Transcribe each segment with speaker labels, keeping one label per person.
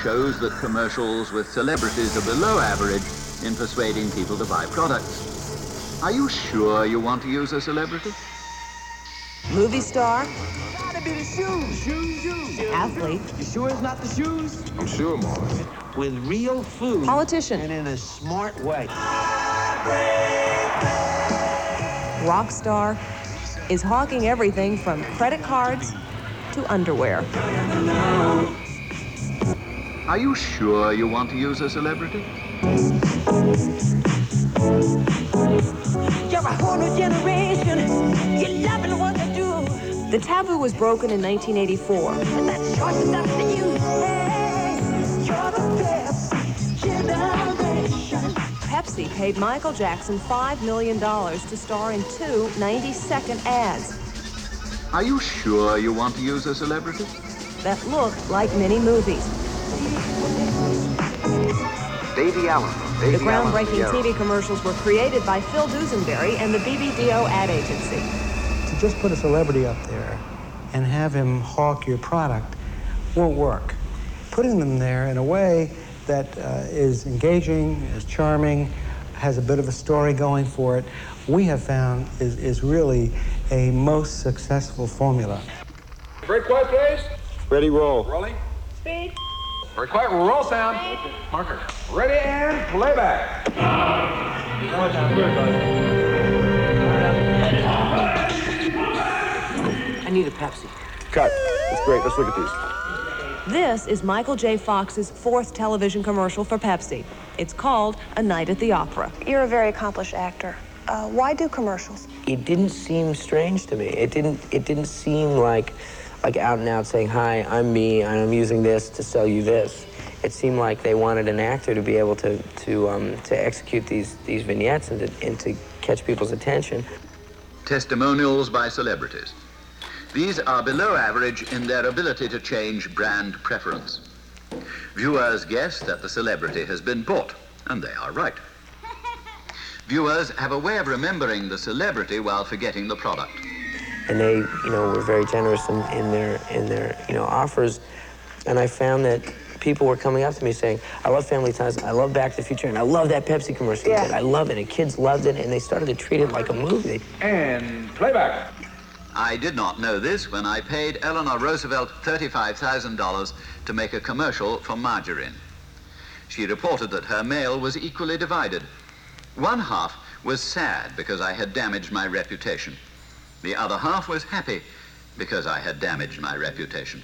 Speaker 1: Research shows that commercials with celebrities are below average in persuading people to buy products. Are you sure you want to use a celebrity?
Speaker 2: Movie star,
Speaker 3: Gotta be the shoes, shoes, shoes.
Speaker 2: athlete,
Speaker 3: You sure it's not the shoes?
Speaker 4: I'm sure, Mars.
Speaker 3: With real food.
Speaker 2: politician,
Speaker 3: And in a smart way.
Speaker 2: rock star is hawking everything from credit cards to underwear.
Speaker 1: Are you sure you want to use a celebrity?
Speaker 5: You're a whole new generation. You're loving what you do.
Speaker 2: The taboo was broken in 1984.
Speaker 5: That's short enough for you. Hey, you're the best.
Speaker 2: Pepsi paid Michael Jackson $5 million to star in two 90-second ads
Speaker 1: Are you sure you want to use a celebrity?
Speaker 2: that looked like mini movies.
Speaker 6: Davy Allen.
Speaker 2: The groundbreaking TV commercials were created by Phil Dusenberry and the BBDO ad agency.
Speaker 7: To just put a celebrity up there and have him hawk your product won't work. Putting them there in a way that uh, is engaging, is charming, has a bit of a story going for it, we have found is, is really a most successful formula.
Speaker 4: Very quiet, please.
Speaker 6: Ready, roll.
Speaker 4: Rolling. Speed. Very quiet. Roll sound. Marker. Ready and playback.
Speaker 3: I need a Pepsi.
Speaker 6: Cut. That's great. Let's look at these.
Speaker 2: This is Michael J. Fox's fourth television commercial for Pepsi. It's called A Night at the Opera.
Speaker 8: You're a very accomplished actor. Uh, why do commercials?
Speaker 9: it didn't seem strange to me. It didn't. It didn't seem like, like out and out saying, "Hi, I'm me, and I'm using this to sell you this." It seemed like they wanted an actor to be able to to um, to execute these these vignettes and to, and to catch people's attention.
Speaker 1: Testimonials by celebrities. These are below average in their ability to change brand preference. Viewers guess that the celebrity has been bought, and they are right. Viewers have a way of remembering the celebrity while forgetting the product.
Speaker 9: And they, you know, were very generous in, in their in their you know offers. And I found that people were coming up to me saying, "I love Family Ties, I love Back to the Future, and I love that Pepsi commercial.
Speaker 8: Yeah.
Speaker 9: I love it." And kids loved it, and they started to treat it like a movie.
Speaker 4: And playback.
Speaker 1: I did not know this when I paid Eleanor Roosevelt $35,000 to make a commercial for margarine. She reported that her mail was equally divided. One half was sad because I had damaged my reputation. The other half was happy because I had damaged my reputation.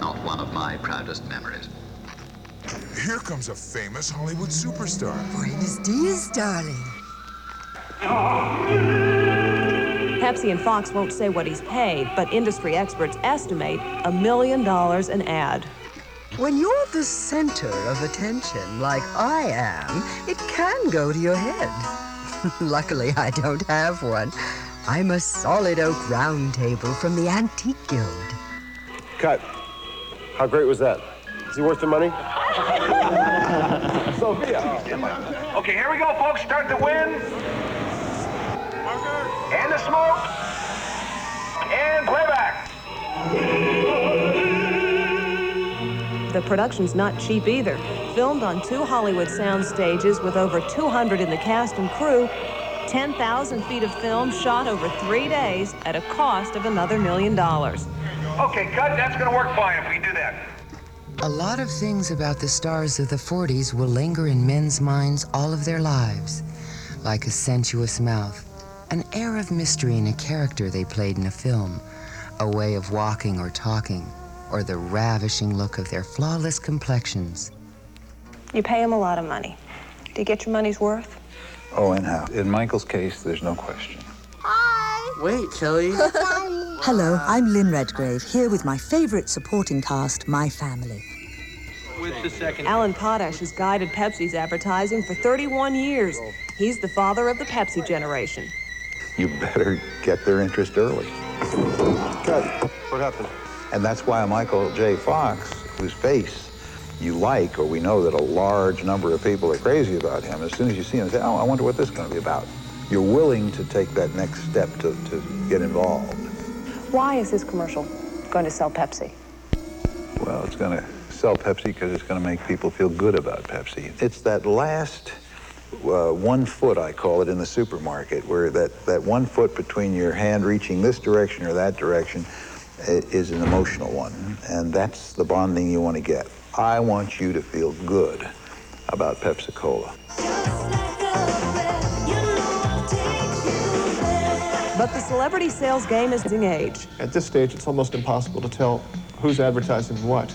Speaker 1: Not one of my proudest memories.
Speaker 10: Here comes a famous Hollywood superstar.
Speaker 5: Buenos dias, darling.
Speaker 2: Pepsi and Fox won't say what he's paid, but industry experts estimate a million dollars an ad.
Speaker 5: When you're the center of attention, like I am, it can go to your head. Luckily, I don't have one. I'm a solid oak round table from the Antique Guild.
Speaker 6: Cut. How great was that? Is he worth the money?
Speaker 4: Sophia. Okay, here we go, folks. Start the wind. And the smoke. And playback.
Speaker 2: The production's not cheap either. Filmed on two Hollywood sound stages with over 200 in the cast and crew, 10,000 feet of film shot over three days at a cost of another million dollars.
Speaker 4: Okay, cut. That's going to work fine if we do that.
Speaker 5: A lot of things about the stars of the 40s will linger in men's minds all of their lives, like a sensuous mouth, an air of mystery in a character they played in a film, a way of walking or talking, or the ravishing look of their flawless complexions.
Speaker 8: You pay them a lot of money. Do you get your money's worth?
Speaker 11: Oh, and how? In Michael's case, there's no question. Hi.
Speaker 3: Wait, Kelly.
Speaker 5: Hello, I'm Lynn Redgrave, here with my favorite supporting cast, My Family.
Speaker 3: With the second.
Speaker 2: Alan Pottasch has guided Pepsi's advertising for 31 years. He's the father of the Pepsi generation.
Speaker 11: You better get their interest early.
Speaker 6: Cut. What happened?
Speaker 11: And that's why Michael J. Fox, whose face you like, or we know that a large number of people are crazy about him, as soon as you see him, say, oh, I wonder what this is going to be about. You're willing to take that next step to, to get involved.
Speaker 8: Why is this commercial going to sell Pepsi?
Speaker 11: Well, it's going to sell Pepsi because it's going to make people feel good about Pepsi. It's that last uh, one foot, I call it, in the supermarket, where that, that one foot between your hand reaching this direction or that direction is an emotional one. And that's the bonding you want to get. I want you to feel good about Pepsi Cola.
Speaker 2: But the celebrity sales game is in age.
Speaker 12: At this stage, it's almost impossible to tell who's advertising what.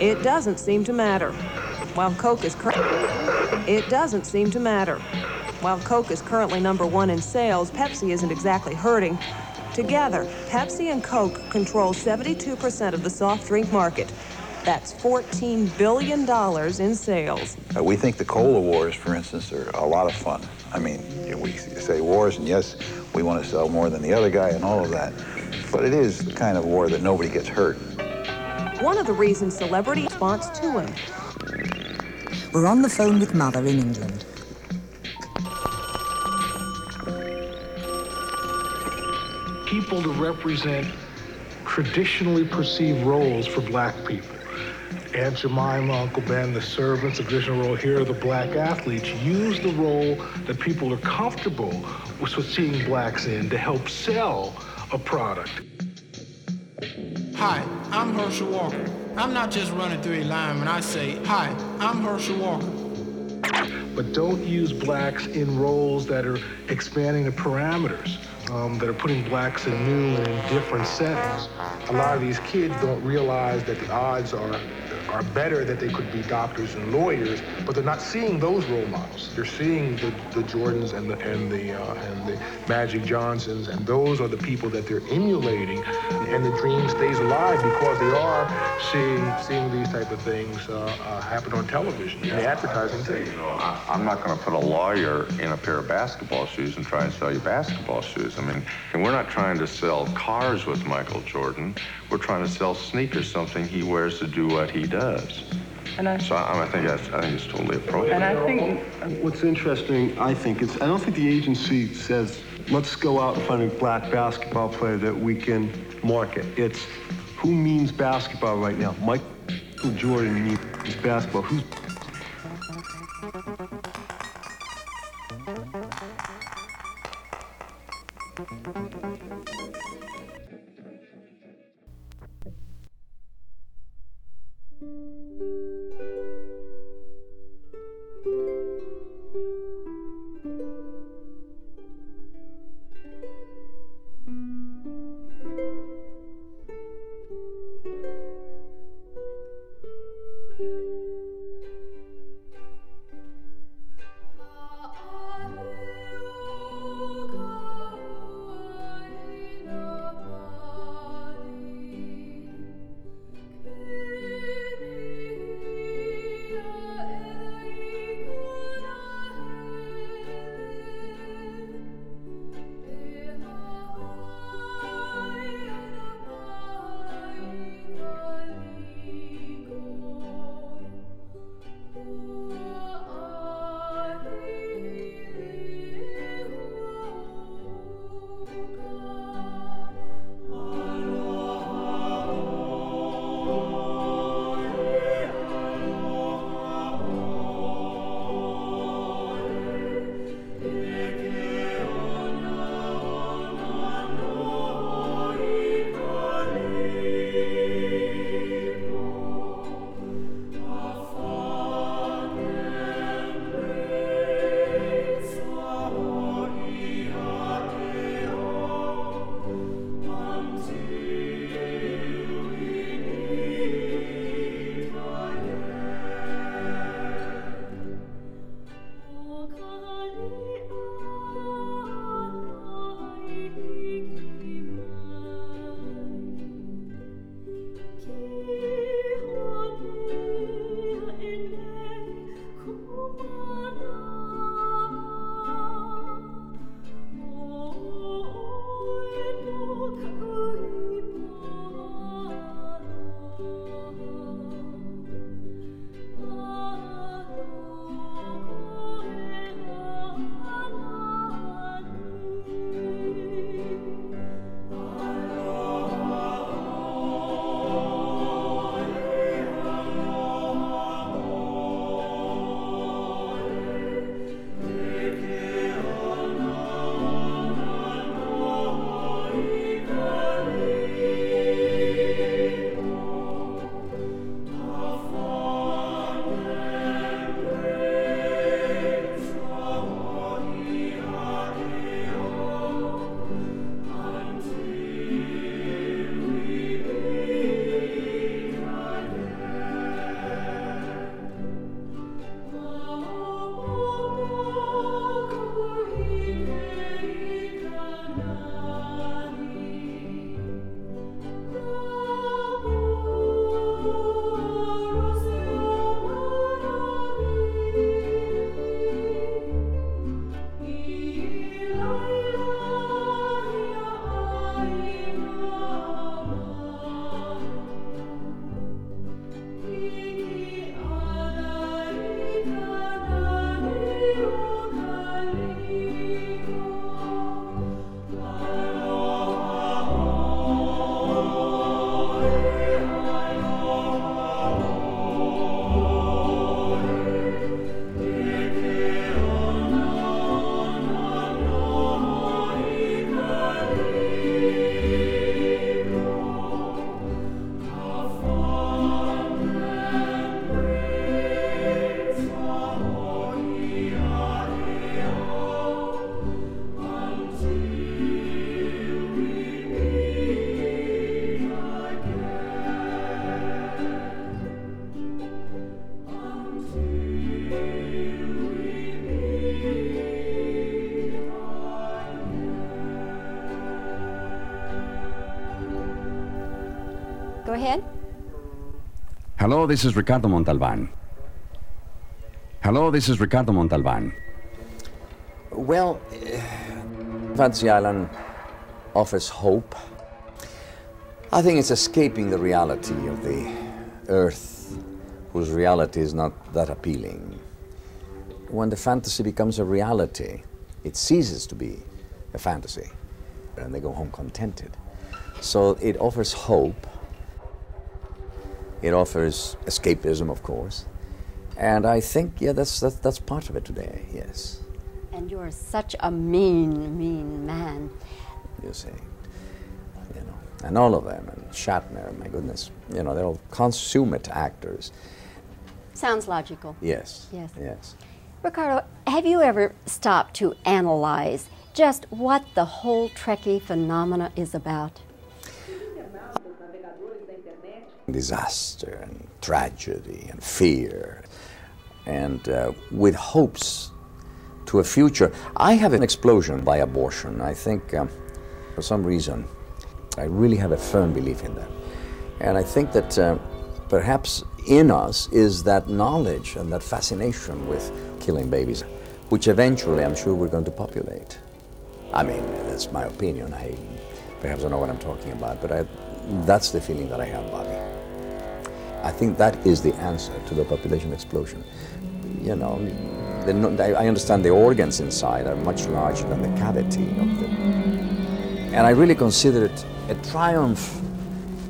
Speaker 2: It doesn't seem to matter. While Coke is it doesn't seem to matter. While Coke is currently number one in sales, Pepsi isn't exactly hurting. Together, Pepsi and Coke control 72% of the soft drink market. That's $14 billion in sales.
Speaker 11: Uh, we think the cola wars, for instance, are a lot of fun. I mean, we say wars, and yes, we want to sell more than the other guy and all of that. But it is the kind of war that nobody gets hurt.
Speaker 2: One of the reasons celebrity response to him
Speaker 13: we're on the phone with Mother in England.
Speaker 14: People to represent traditionally perceived roles for black people. Aunt Jemima, Uncle Ben, the servants, the traditional role here are the black athletes. Use the role that people are comfortable with seeing blacks in to help sell a product.
Speaker 15: Hi, I'm Herschel Walker. I'm not just running through a line when I say, Hi, I'm Herschel Walker.
Speaker 14: But don't use blacks in roles that are expanding the parameters, um, that are putting blacks in new and in different settings. A lot of these kids don't realize that the odds are are better that they could be doctors and lawyers, but they're not seeing those role models. They're seeing the, the Jordans and the and the uh, and the Magic Johnsons, and those are the people that they're emulating, and the dream stays alive because they are seeing seeing these type of things uh, uh, happen on television and the advertising.
Speaker 16: You know, I, I'm not going to put a lawyer in a pair of basketball shoes and try and sell you basketball shoes. I mean, and we're not trying to sell cars with Michael Jordan. We're trying to sell sneakers, something he wears to do what he does does. And I, so I, I think that's, I think it's totally appropriate.
Speaker 12: And I think what's interesting, I think, is I don't think the agency says let's go out and find a black basketball player that we can market. It's who means basketball right now. Michael Jordan means basketball. Who's
Speaker 17: Hello, this is Ricardo Montalban. Hello, this is Ricardo Montalban.
Speaker 18: Well, uh, Fantasy Island offers hope. I think it's escaping the reality of the Earth, whose reality is not that appealing. When the fantasy becomes a reality, it ceases to be a fantasy, and they go home contented. So it offers hope. It offers escapism, of course. And I think, yeah, that's, that's, that's part of it today, yes.
Speaker 19: And you're such a mean, mean man.
Speaker 18: You see. You know, and all of them, and Shatner, my goodness, you know, they're all consummate actors.
Speaker 19: Sounds logical.
Speaker 18: Yes.
Speaker 19: Yes.
Speaker 18: Yes.
Speaker 19: Ricardo, have you ever stopped to analyze just what the whole Trekkie phenomena is about?
Speaker 18: Disaster and tragedy and fear, and uh, with hopes to a future. I have an explosion by abortion. I think, um, for some reason, I really have a firm belief in that. And I think that uh, perhaps in us is that knowledge and that fascination with killing babies, which eventually I'm sure we're going to populate. I mean, that's my opinion. I perhaps don't know what I'm talking about, but I, that's the feeling that I have, Bobby. I think that is the answer to the population explosion. You know, the, I understand the organs inside are much larger than the cavity of the. And I really consider it a triumph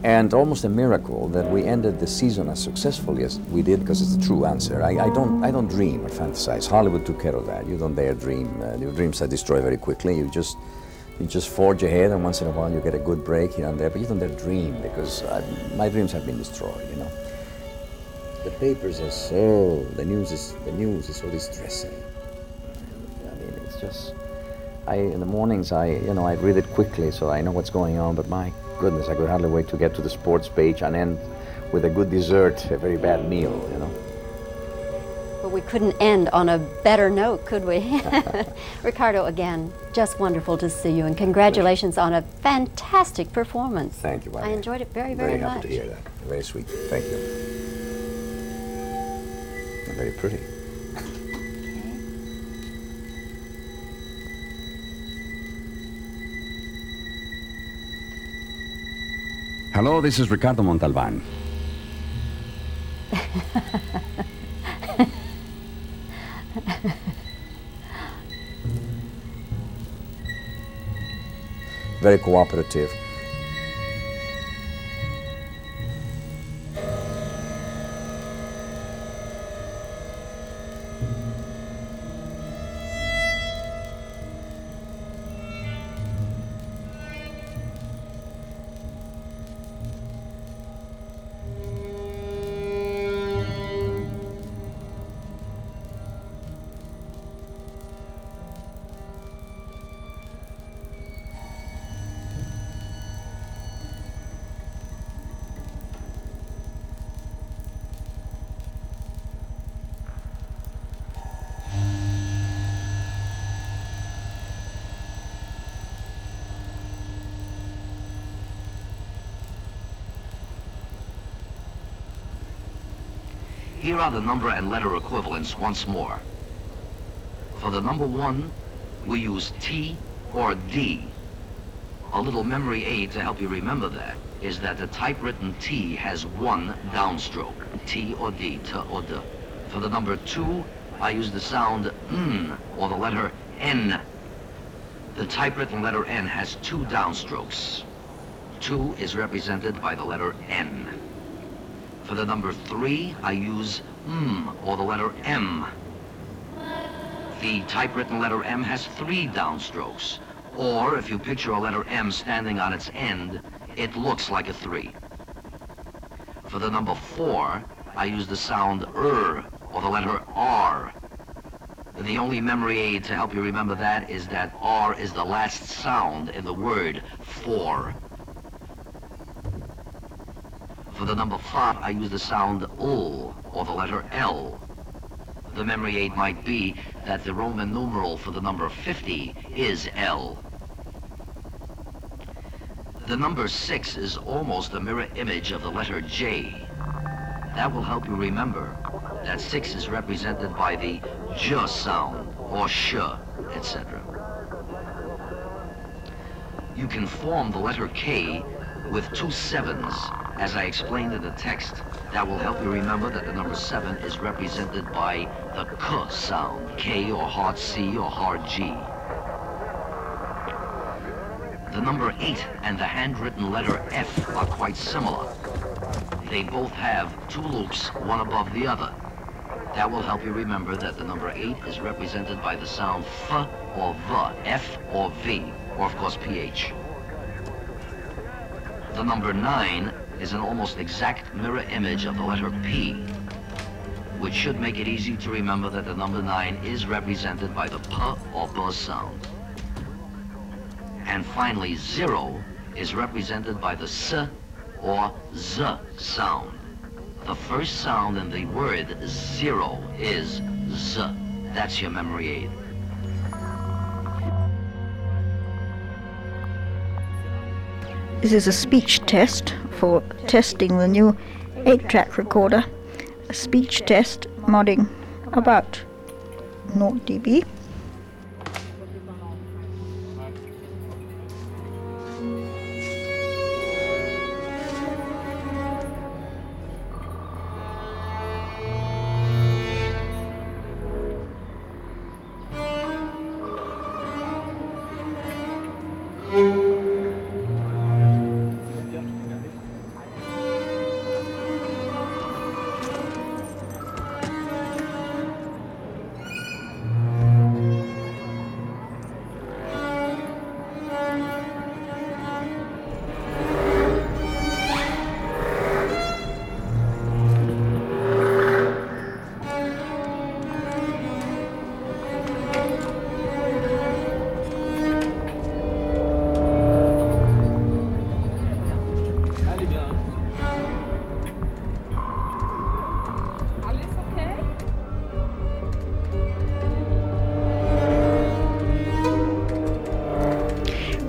Speaker 18: and almost a miracle that we ended the season as successfully as we did because it's the true answer. I, I, don't, I don't dream or fantasize. Hollywood took care of that. You don't dare dream. Uh, your dreams are destroyed very quickly. You just, you just forge ahead, and once in a while you get a good break here and there. But you don't dare dream because I, my dreams have been destroyed. You know. The papers are so the news is the news is so distressing. I mean, it's just. I in the mornings I you know I read it quickly so I know what's going on. But my goodness, I could hardly wait to get to the sports page and end with a good dessert, a very bad meal. You know.
Speaker 19: But we couldn't end on a better note, could we? Ricardo, again, just wonderful to see you, and congratulations on a fantastic performance.
Speaker 18: Thank you.
Speaker 19: I enjoyed it very, very,
Speaker 18: very happy to hear that. Very sweet. Thank you. Very pretty.
Speaker 17: Hello, this is Ricardo Montalban.
Speaker 18: Very cooperative.
Speaker 20: The number and letter equivalents once more. For the number one, we use T or D. A little memory aid to help you remember that is that the typewritten T has one downstroke, T or D, T or D. For the number two, I use the sound N or the letter N. The typewritten letter N has two downstrokes. Two is represented by the letter N. For the number three, I use M or the letter M. The typewritten letter M has three downstrokes. Or if you picture a letter M standing on its end, it looks like a three. For the number four, I use the sound R or the letter R. The only memory aid to help you remember that is that R is the last sound in the word for. For the number five, I use the sound ul, or the letter L. The memory aid might be that the Roman numeral for the number 50 is L. The number six is almost a mirror image of the letter J. That will help you remember that six is represented by the J sound or sh, etc. You can form the letter K with two sevens, as I explained in the text. That will help you remember that the number seven is represented by the K sound, K or hard C or hard G. The number eight and the handwritten letter F are quite similar. They both have two loops, one above the other. That will help you remember that the number eight is represented by the sound F or V, F or V, or of course PH. The number nine is an almost exact mirror image of the letter P, which should make it easy to remember that the number nine is represented by the P or B sound. And finally, zero is represented by the S or Z sound. The first sound in the word zero is Z. That's your memory aid.
Speaker 21: This is a speech test for testing the new 8-track recorder. A speech test modding about 0 dB.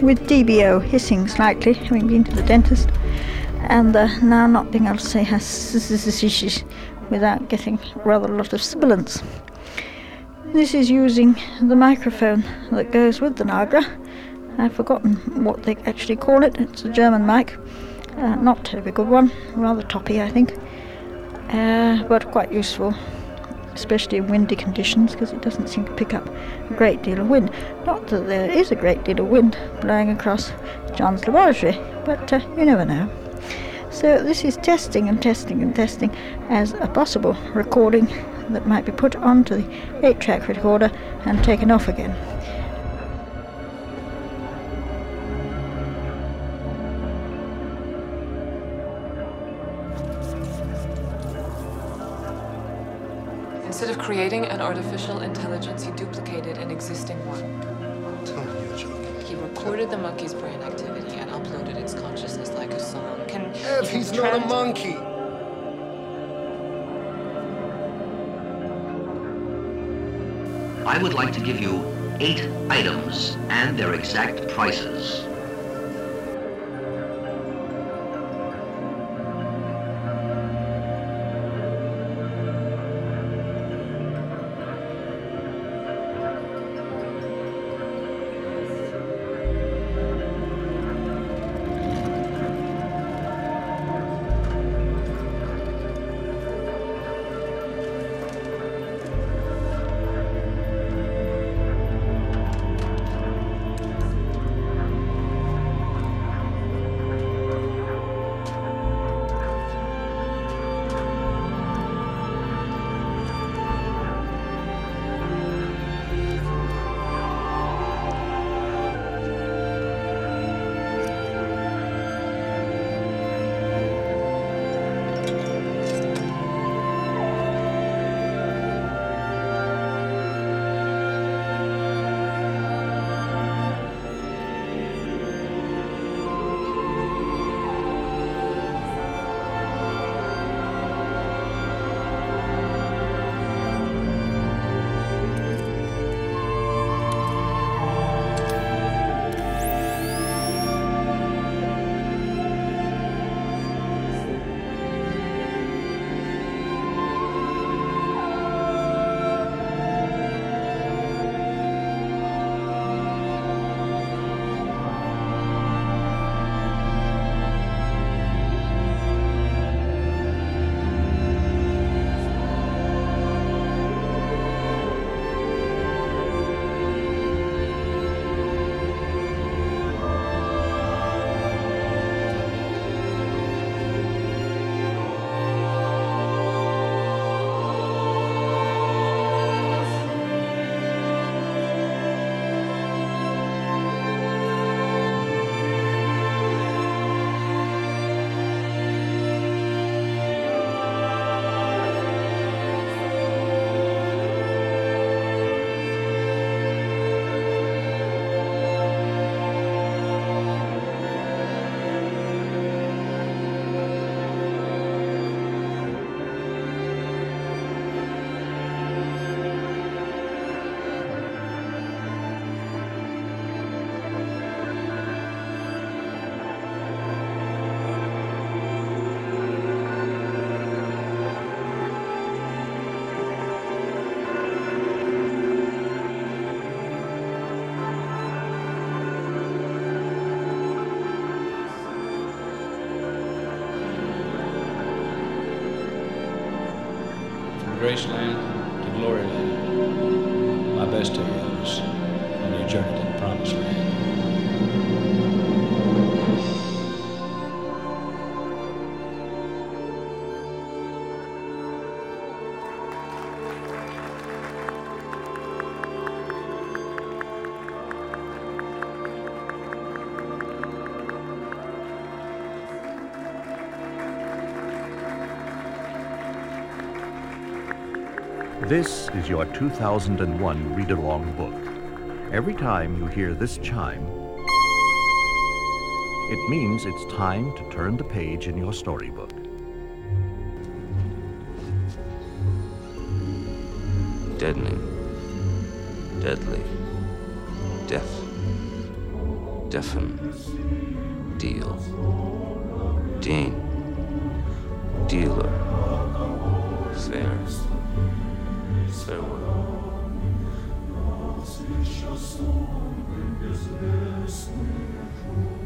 Speaker 21: With DBO hissing slightly, having been to the dentist, and uh, now not being able to say has without getting rather a lot of sibilance. This is using the microphone that goes with the Nagra. I've forgotten what they actually call it. It's a German mic, uh, not a terribly good one, rather toppy, I think, uh, but quite useful especially in windy conditions, because it doesn't seem to pick up a great deal of wind. Not that there is a great deal of wind blowing across John's laboratory, but uh, you never know. So this is testing and testing and testing as a possible recording that might be put onto the 8-track recorder and taken off again.
Speaker 22: Creating an artificial intelligence, he duplicated an existing one.
Speaker 23: Tell me you're joking.
Speaker 22: He recorded the monkey's brain activity and uploaded its consciousness like a song. Can
Speaker 23: Ev, he's not a monkey.
Speaker 20: I would like to give you eight items and their exact prices.
Speaker 24: Graceland
Speaker 25: This is your 2001 read along book. Every time you hear this chime, it means it's time to turn the page in your storybook.
Speaker 26: Farewell. Blah.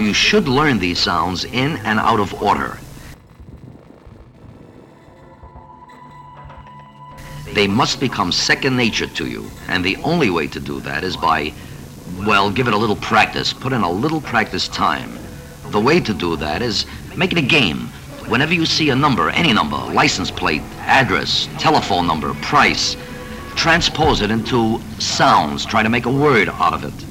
Speaker 20: You should learn these sounds in and out of order. They must become second nature to you, and the only way to do that is by, well, give it a little practice, put in a little practice time. The way to do that is make it a game. Whenever you see a number, any number, license plate, address, telephone number, price, transpose it into sounds, try to make a word out of it.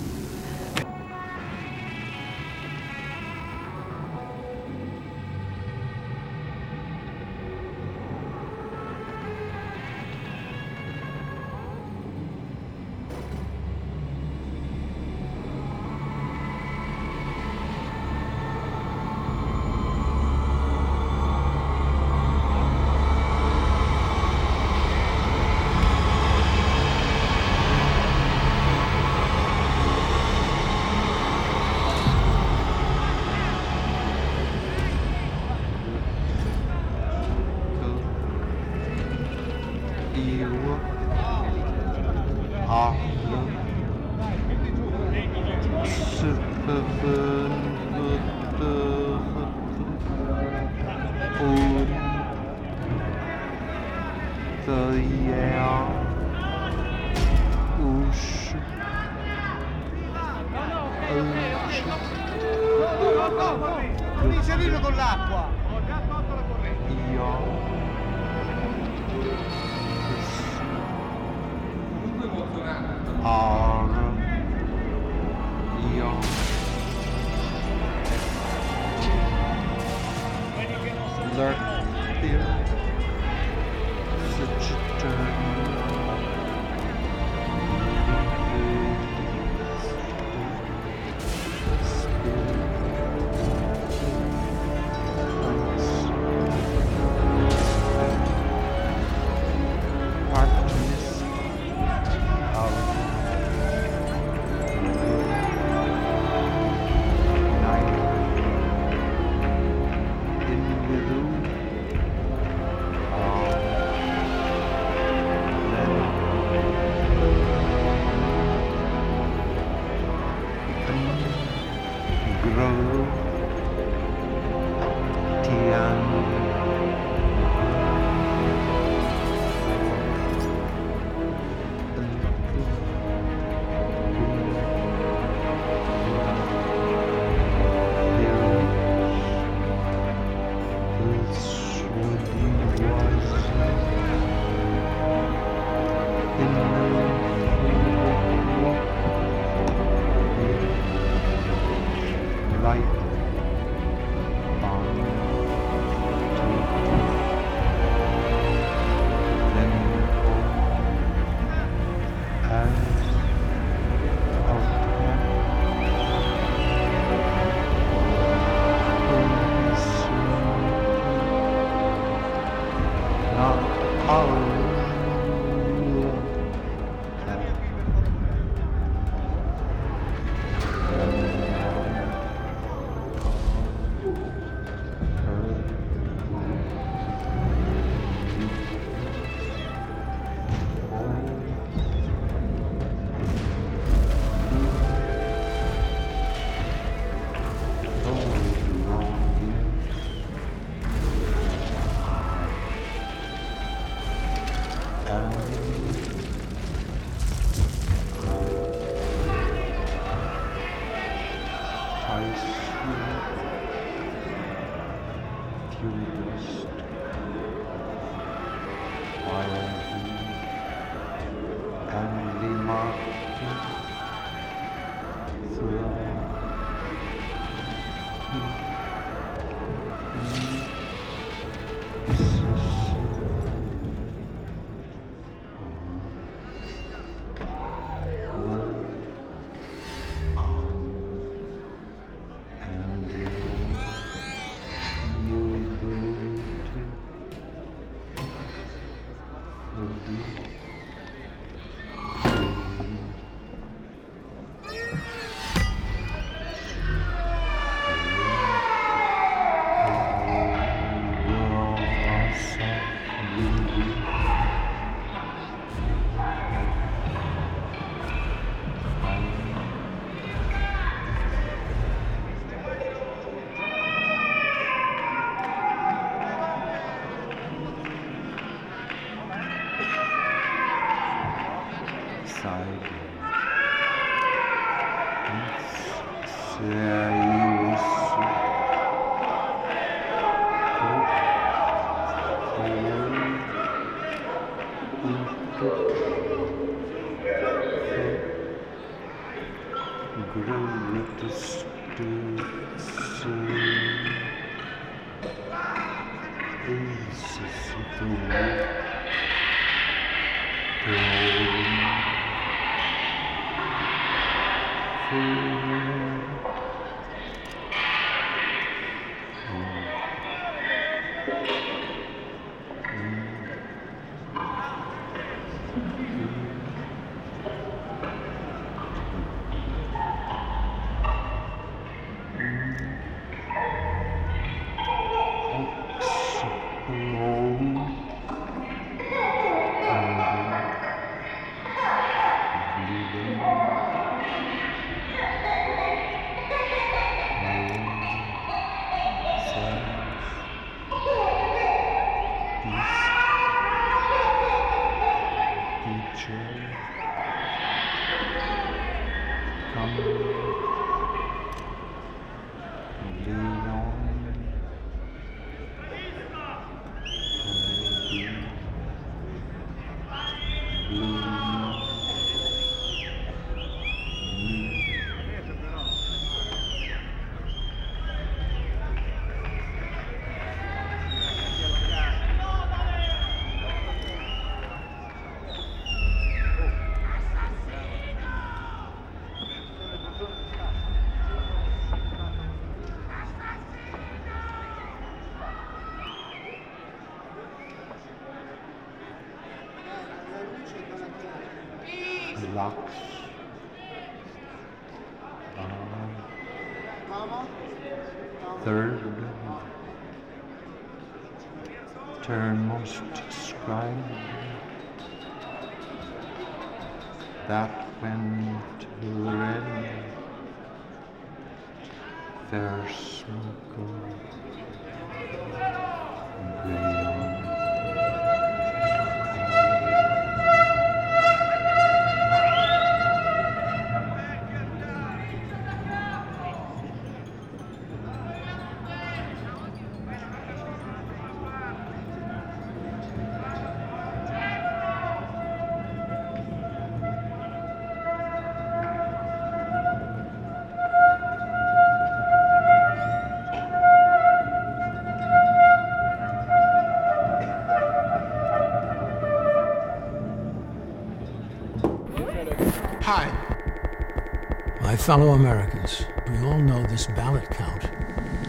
Speaker 27: Grow,
Speaker 28: fellow Americans, we all know this ballot count.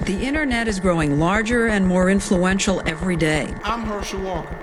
Speaker 29: The internet is growing larger and more influential every day.
Speaker 15: I'm Herschel Walker.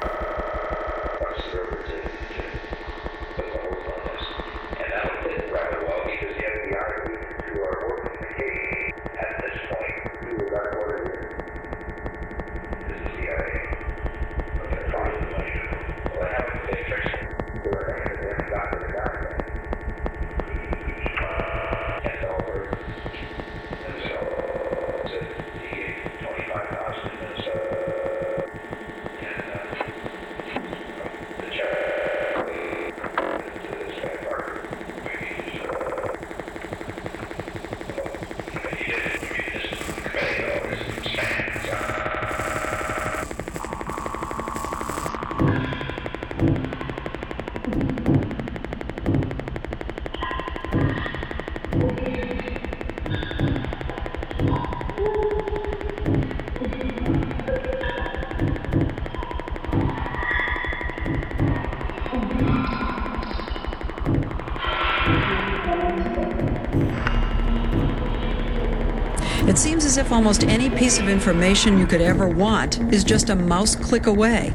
Speaker 29: Almost any piece of information you could ever want is just a mouse click away.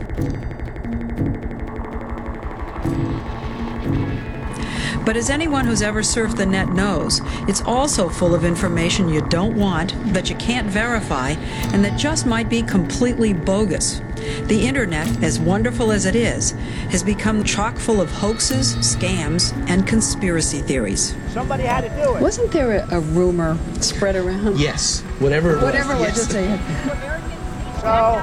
Speaker 29: But as anyone who's ever surfed the net knows, it's also full of information you don't want, that you can't verify, and that just might be completely bogus. The internet, as wonderful as it is, has become chock full of hoaxes, scams, and conspiracy theories.
Speaker 30: Somebody had to do it.
Speaker 31: Wasn't there a, a rumor spread around?
Speaker 30: Yes, whatever it
Speaker 31: Whatever it
Speaker 30: was.
Speaker 31: was, just say it.
Speaker 30: So,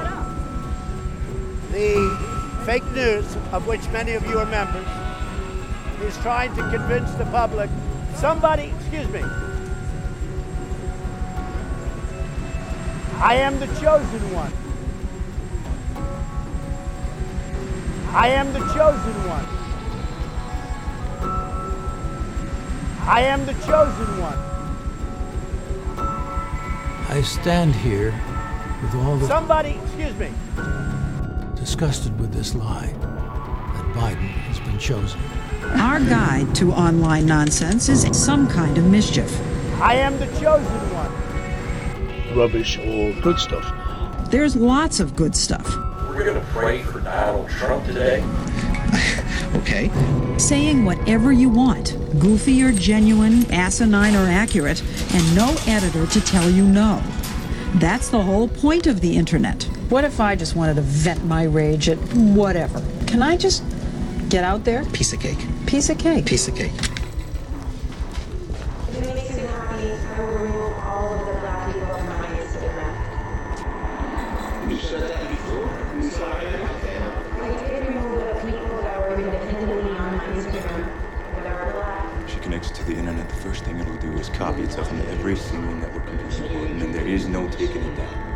Speaker 30: the fake news, of which many of you are members, is trying to convince the public. Somebody, excuse me. I am the chosen one. I am the chosen one. I am the chosen one.
Speaker 28: I stand here with all the
Speaker 30: Somebody, excuse me.
Speaker 28: disgusted with this lie that Biden has been chosen.
Speaker 29: Our guide to online nonsense is some kind of mischief.
Speaker 30: I am the chosen one.
Speaker 32: Rubbish or good stuff.
Speaker 29: There's lots of good stuff.
Speaker 33: We're going to pray for Donald Trump today.
Speaker 29: Okay. Saying whatever you want, goofy or genuine, asinine or accurate, and no editor to tell you no. That's the whole point of the internet.
Speaker 31: What if I just wanted to vent my rage at whatever? Can I just get out there?
Speaker 34: Piece of cake.
Speaker 31: Piece of cake.
Speaker 34: Piece of cake.
Speaker 35: You said that before. You said I
Speaker 36: She connects to the internet
Speaker 37: the first thing it'll do is copy itself into every single network computer in the world, and then there is no taking it down.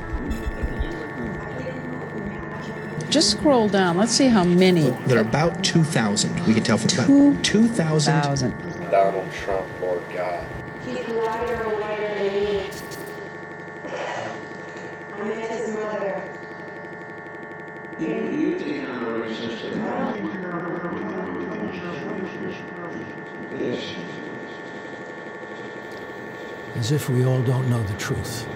Speaker 31: Just scroll down. Let's see how many.
Speaker 32: There are about 2,000. We can tell from
Speaker 31: Two
Speaker 32: about 2,000.
Speaker 38: Donald Trump, Lord God.
Speaker 39: He's lighter and lighter than me. I met his mother.
Speaker 35: You, you think I'm a racist? Yes.
Speaker 28: As if we all don't know the truth.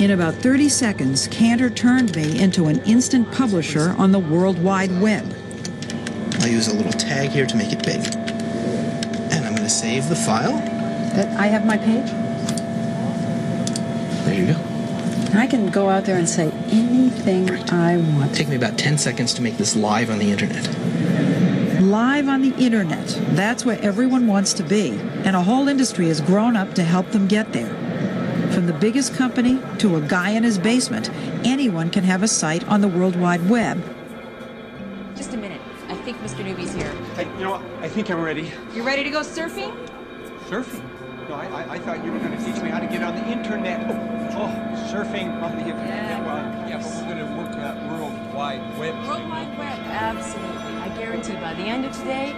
Speaker 29: In about 30 seconds, Cantor turned me into an instant publisher on the World Wide Web.
Speaker 32: I'll use a little tag here to make it big. And I'm going to save the file.
Speaker 31: That I have my page.
Speaker 32: There you go.
Speaker 31: I can go out there and say anything I want.
Speaker 32: Take me about 10 seconds to make this live on the internet.
Speaker 29: Live on the internet. That's where everyone wants to be. And a whole industry has grown up to help them get there. From the biggest company to a guy in his basement, anyone can have a site on the World Wide Web.
Speaker 40: Just a minute. I think Mr. Newby's here.
Speaker 41: I, you know what? I think I'm ready.
Speaker 40: You ready to go surfing?
Speaker 41: Surfing? No, I, I, I thought you were going to teach me how to get on the internet. Oh, oh surfing on the internet.
Speaker 40: Yeah,
Speaker 41: well, yeah, but we're going to work that World Wide Web.
Speaker 40: World Wide Web, absolutely. I guarantee by the end of today,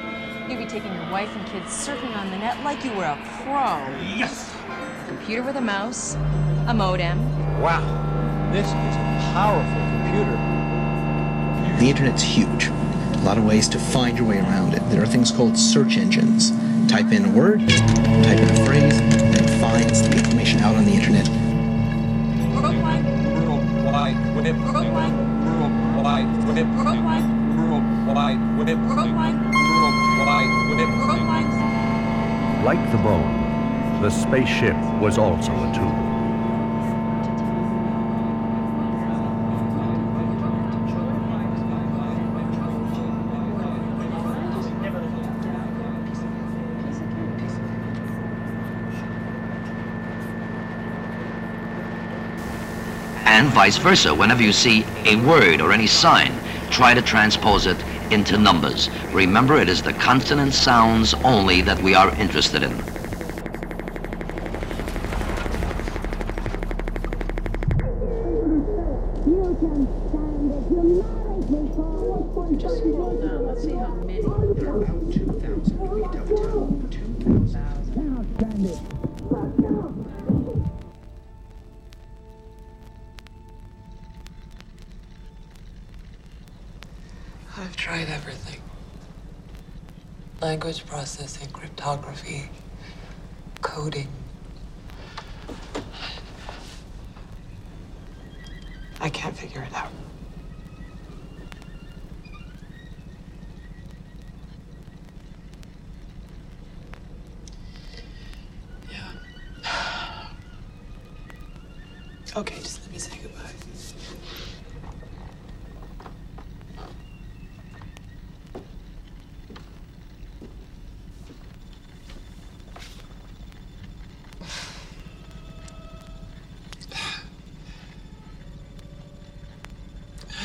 Speaker 40: you'll be taking your wife and kids surfing on the net like you were a pro.
Speaker 41: Yes!
Speaker 40: A computer with a mouse, a modem.
Speaker 41: Wow, this is a powerful computer.
Speaker 32: The internet's huge. A lot of ways to find your way around it. There are things called search engines. Type in a word, type in a phrase, and it finds the information the
Speaker 25: spaceship was also a tool.
Speaker 20: And vice versa. Whenever you see a word or any sign, try to transpose it into numbers. Remember, it is the consonant sounds only that we are interested in.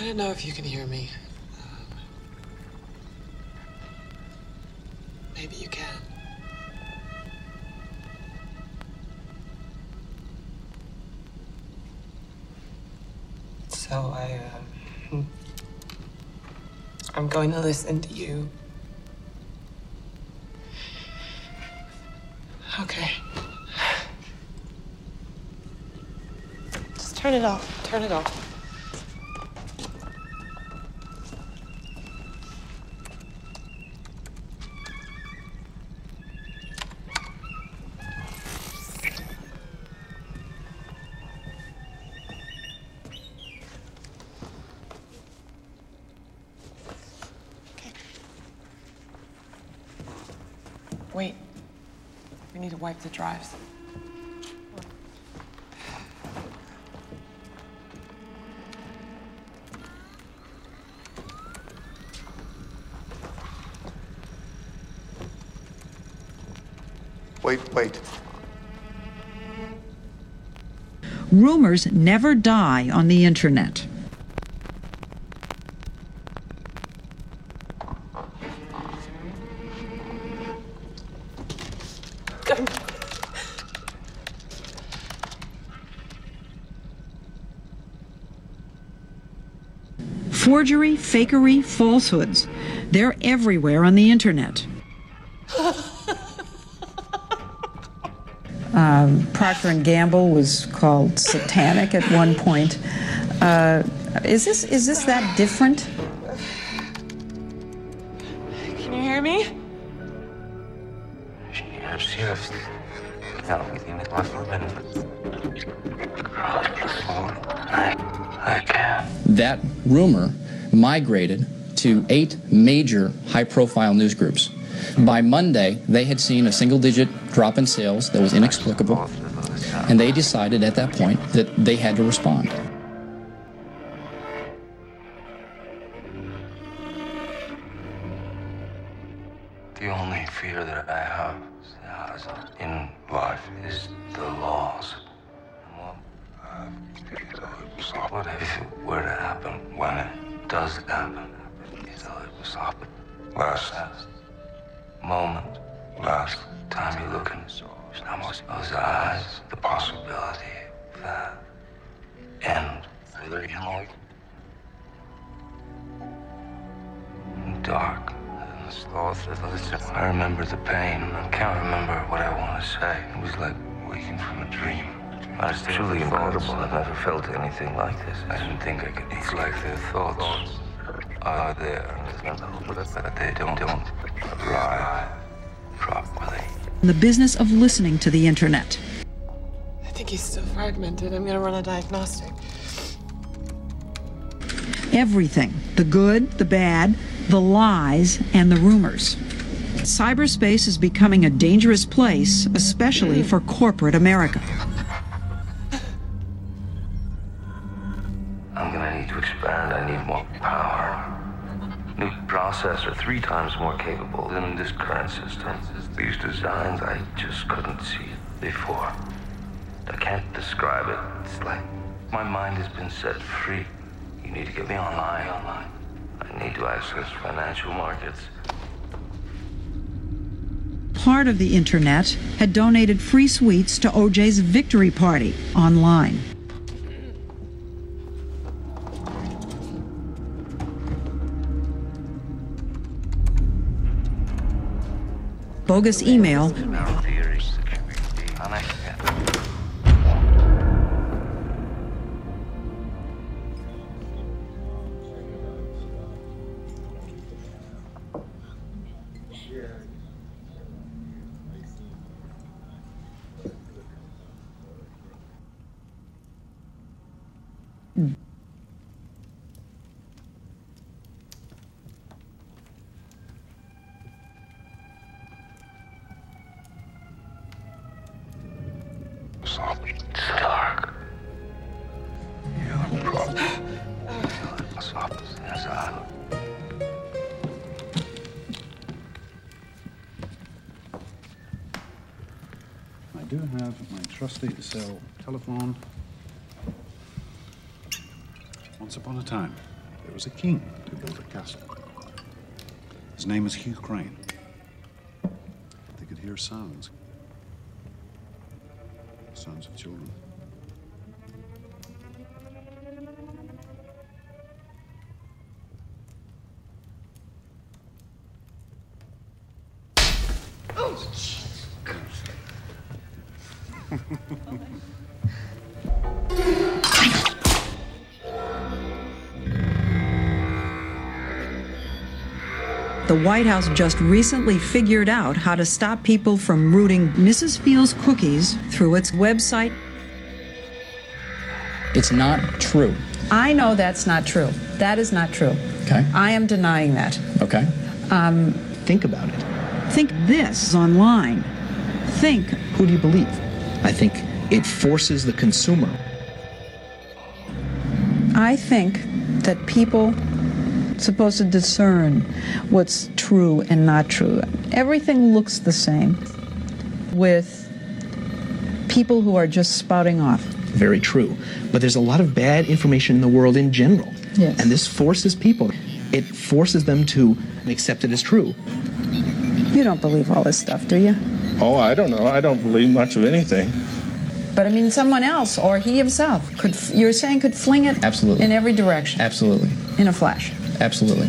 Speaker 22: I don't know if you can hear me. Um, maybe you can. So I, uh, I'm going to listen to you. Okay. Just turn it off. Turn it off. The drives.
Speaker 23: Wait, wait.
Speaker 29: Rumors never die on the internet. Forgery, fakery, falsehoods. They're everywhere on the internet. Um, Procter and Gamble was called satanic at one point. Uh, is this is this that different?
Speaker 22: Can you hear me?
Speaker 42: That rumor migrated to eight major high profile news groups. By Monday, they had seen a single digit drop in sales that was inexplicable, and they decided at that point that they had to respond.
Speaker 43: In the
Speaker 29: business of listening to the internet.
Speaker 22: I think he's still fragmented. I'm gonna run a diagnostic.
Speaker 29: Everything the good, the bad, the lies, and the rumors. Cyberspace is becoming a dangerous place, especially for corporate America.
Speaker 43: Designs, I just couldn't see it before. I can't describe it. It's like my mind has been set free. You need to get me online. Online. I need to access financial markets.
Speaker 29: Part of the internet had donated free sweets to OJ's victory party online. Bogus email
Speaker 44: my trusty cell telephone. Once upon a time, there was a king who built a castle. His name was Hugh Crane. They could hear sounds. Sounds of children.
Speaker 29: The White House just recently figured out how to stop people from rooting Mrs. Fields cookies through its website.
Speaker 42: It's not true.
Speaker 31: I know that's not true. That is not true.
Speaker 42: Okay.
Speaker 31: I am denying that.
Speaker 42: Okay.
Speaker 31: Um,
Speaker 42: Think about it.
Speaker 29: Think this online. Think.
Speaker 42: Who do you believe? I think it forces the consumer.
Speaker 31: I think that people supposed to discern what's true and not true. Everything looks the same with people who are just spouting off.
Speaker 32: Very true. But there's a lot of bad information in the world in general.
Speaker 31: Yes.
Speaker 32: And this forces people. It forces them to accept it as true.
Speaker 31: You don't believe all this stuff, do you?
Speaker 45: Oh, I don't know. I don't believe much of anything.
Speaker 29: But I mean, someone else or he himself could. You're saying could fling it
Speaker 15: Absolutely.
Speaker 29: in every direction
Speaker 15: Absolutely.
Speaker 29: in a flash.
Speaker 15: Absolutely.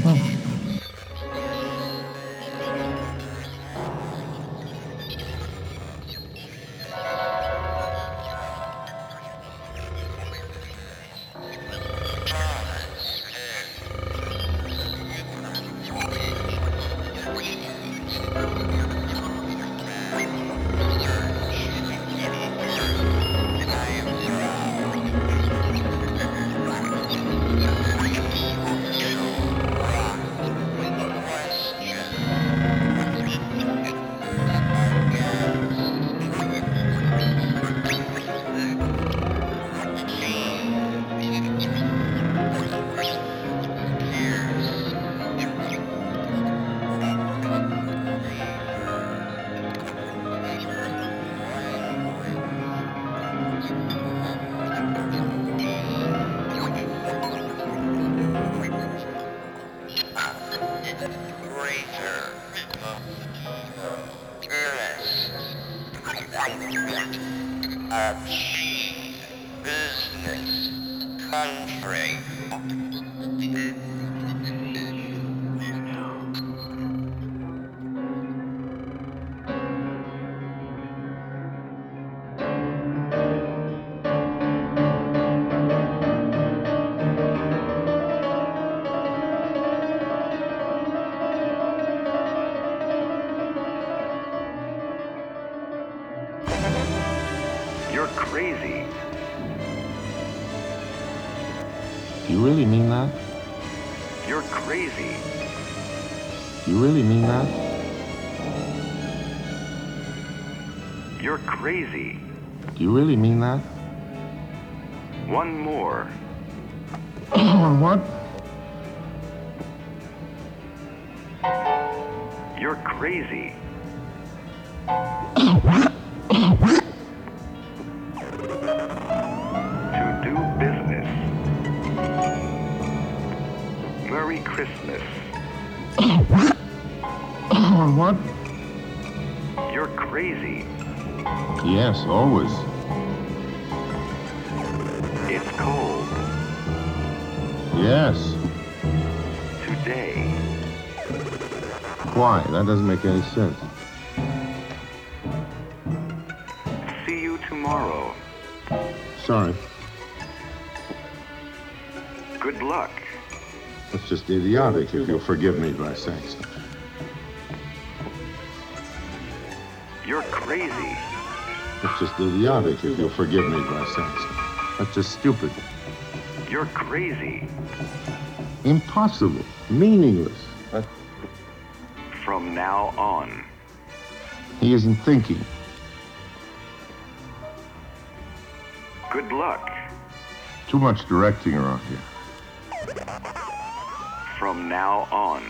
Speaker 45: Why? That doesn't make any sense.
Speaker 46: See you tomorrow.
Speaker 45: Sorry.
Speaker 46: Good luck.
Speaker 45: That's just idiotic, if you'll forgive me by saying so.
Speaker 46: You're crazy.
Speaker 45: That's just idiotic, if you'll forgive me by saying so. That's just stupid.
Speaker 46: You're crazy.
Speaker 45: Impossible. Meaningless. That-
Speaker 46: From now on.
Speaker 45: he isn't thinking.
Speaker 46: Good luck.
Speaker 45: Too much directing around here.
Speaker 46: From now on.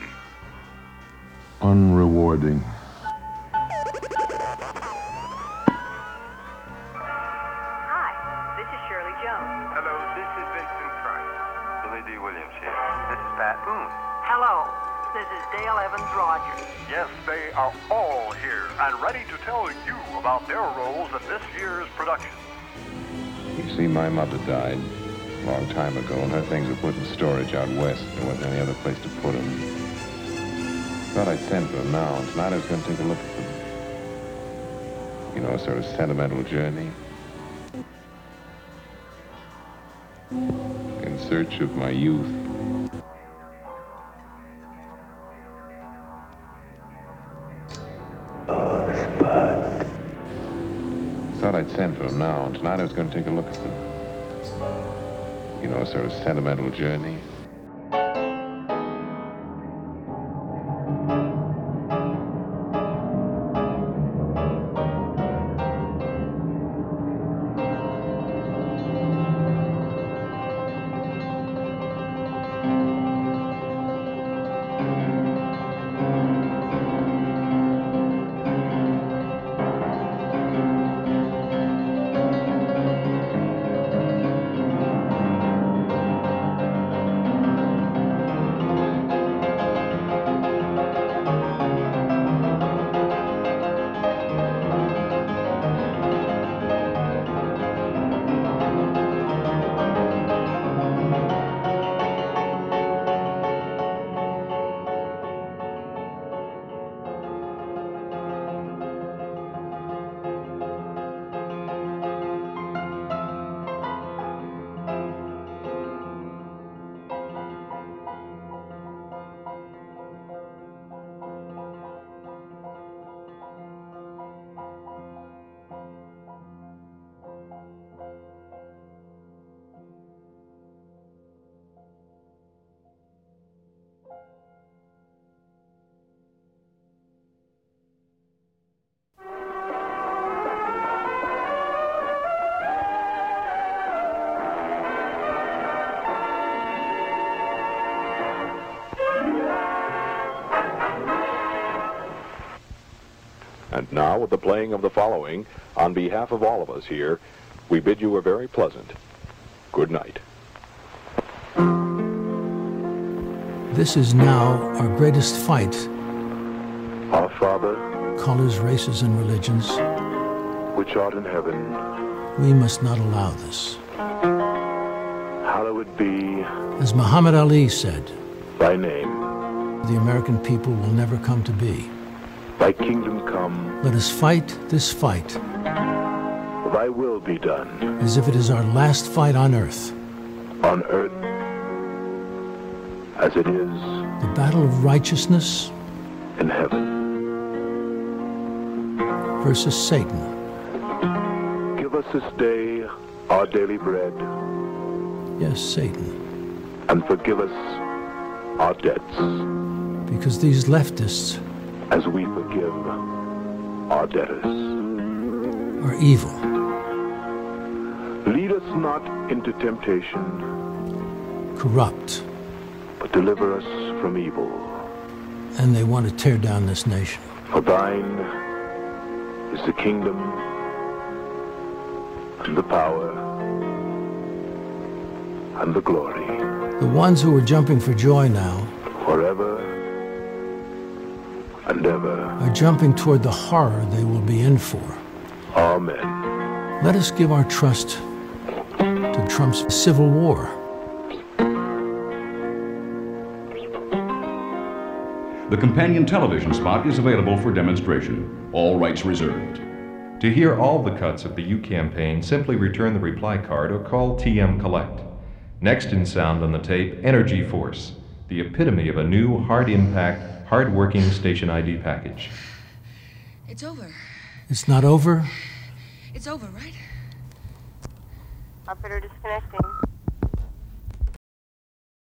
Speaker 45: Unrewarding.
Speaker 47: Yes, they are all here and ready to tell you about their roles in this year's production.
Speaker 38: You see, my mother died a long time ago, and her things were put in storage out west. There wasn't any other place to put them. Thought I'd send for them now, and tonight I was going to take a look at them. You know, a sort of sentimental journey. In search of my youth. And tonight I was going to take a look at them. You know, a sort of sentimental journey.
Speaker 48: Now, with the playing of the following, on behalf of all of us here, we bid you a very pleasant good night.
Speaker 28: This is now our greatest fight.
Speaker 48: Our Father,
Speaker 28: Colors, races, and religions.
Speaker 48: which art in heaven,
Speaker 28: We must not allow this.
Speaker 48: hallowed be
Speaker 28: As Muhammad Ali said,
Speaker 48: thy name.
Speaker 28: the American people will never come to be.
Speaker 48: Thy kingdom come,
Speaker 28: Let us fight this fight
Speaker 48: thy will be done
Speaker 28: as if it is our last fight on earth.
Speaker 48: on earth as it is
Speaker 28: The battle of righteousness
Speaker 48: in heaven.
Speaker 28: versus Satan.
Speaker 48: Give us this day our daily bread,
Speaker 28: Yes, Satan.
Speaker 48: and forgive us our debts
Speaker 28: Because these leftists
Speaker 48: as we forgive our debtors.
Speaker 28: are evil.
Speaker 48: Lead us not into temptation,
Speaker 28: corrupt,
Speaker 48: but deliver us from evil.
Speaker 28: and they want to tear down this nation.
Speaker 48: For thine is the kingdom and the power and the glory
Speaker 28: The ones who are jumping for joy now
Speaker 48: forever and ever.
Speaker 28: are jumping toward the horror they will be in for.
Speaker 48: Amen.
Speaker 28: Let us give our trust to Trump's civil war.
Speaker 49: The companion television spot is available for demonstration. All rights reserved.
Speaker 50: To hear all the cuts of the U campaign, simply return the reply card or call TM Collect. Next in sound on the tape, Energy Force, the epitome of a new hard impact, hard working station ID package.
Speaker 51: It's over.
Speaker 28: It's not over.
Speaker 51: It's over, right?
Speaker 52: Operator disconnecting.